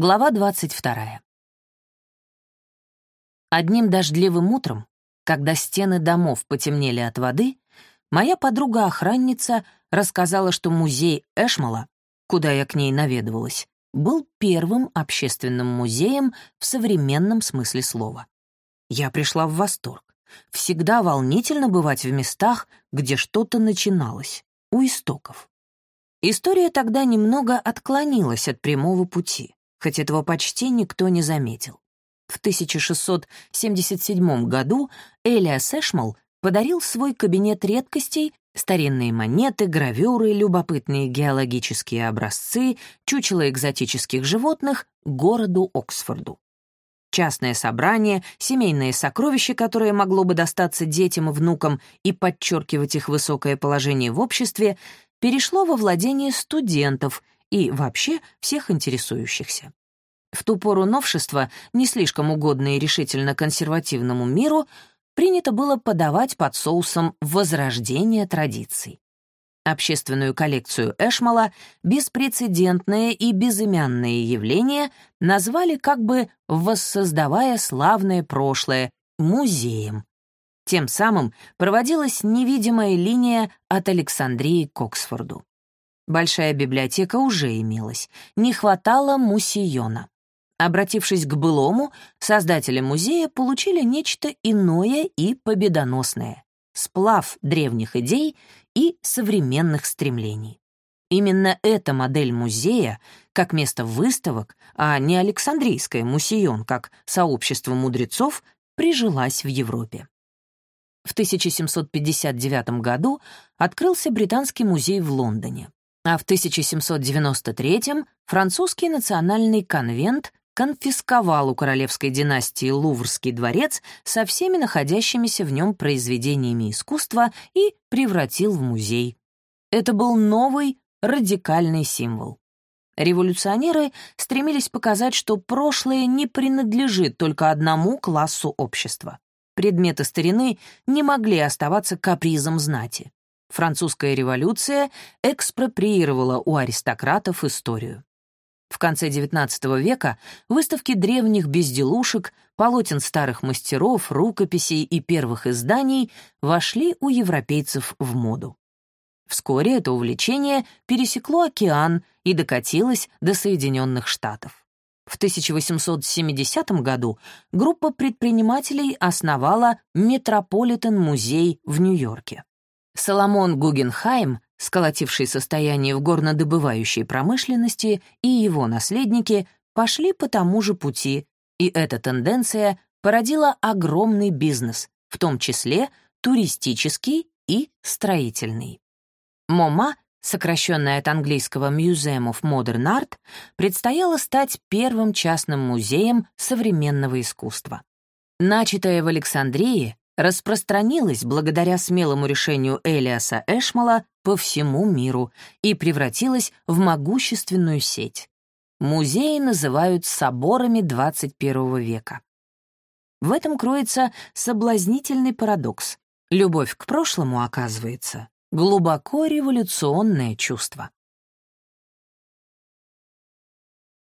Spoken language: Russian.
Глава 22. Одним дождливым утром, когда стены домов потемнели от воды, моя подруга-охранница рассказала, что музей Эшмала, куда я к ней наведывалась, был первым общественным музеем в современном смысле слова. Я пришла в восторг. Всегда волнительно бывать в местах, где что-то начиналось, у истоков. История тогда немного отклонилась от прямого пути хоть этого почти никто не заметил. В 1677 году Элиас Эшмал подарил свой кабинет редкостей старинные монеты, гравюры, любопытные геологические образцы, чучела экзотических животных городу Оксфорду. Частное собрание, семейные сокровища, которое могло бы достаться детям и внукам и подчеркивать их высокое положение в обществе, перешло во владение студентов и вообще всех интересующихся. В ту пору новшества, не слишком угодные решительно консервативному миру, принято было подавать под соусом возрождения традиций. Общественную коллекцию Эшмала беспрецедентное и безымянное явление назвали как бы воссоздавая славное прошлое музеем. Тем самым проводилась невидимая линия от Александрии к Оксфорду. Большая библиотека уже имелась, не хватало мусиона. Обратившись к былому, создатели музея получили нечто иное и победоносное — сплав древних идей и современных стремлений. Именно эта модель музея, как место выставок, а не Александрийская мусион, как сообщество мудрецов, прижилась в Европе. В 1759 году открылся Британский музей в Лондоне а в 1793 французский национальный конвент конфисковал у королевской династии Луврский дворец со всеми находящимися в нем произведениями искусства и превратил в музей. Это был новый радикальный символ. Революционеры стремились показать, что прошлое не принадлежит только одному классу общества. Предметы старины не могли оставаться капризом знати. Французская революция экспроприировала у аристократов историю. В конце XIX века выставки древних безделушек, полотен старых мастеров, рукописей и первых изданий вошли у европейцев в моду. Вскоре это увлечение пересекло океан и докатилось до Соединенных Штатов. В 1870 году группа предпринимателей основала Метрополитен-музей в Нью-Йорке. Соломон Гугенхайм, сколотивший состояние в горнодобывающей промышленности, и его наследники пошли по тому же пути, и эта тенденция породила огромный бизнес, в том числе туристический и строительный. MoMA, сокращенная от английского Museum of Modern Art, предстояло стать первым частным музеем современного искусства. Начатое в Александрии, распространилась благодаря смелому решению Элиаса Эшмала по всему миру и превратилась в могущественную сеть. Музеи называют соборами 21 века. В этом кроется соблазнительный парадокс. Любовь к прошлому, оказывается, глубоко революционное чувство.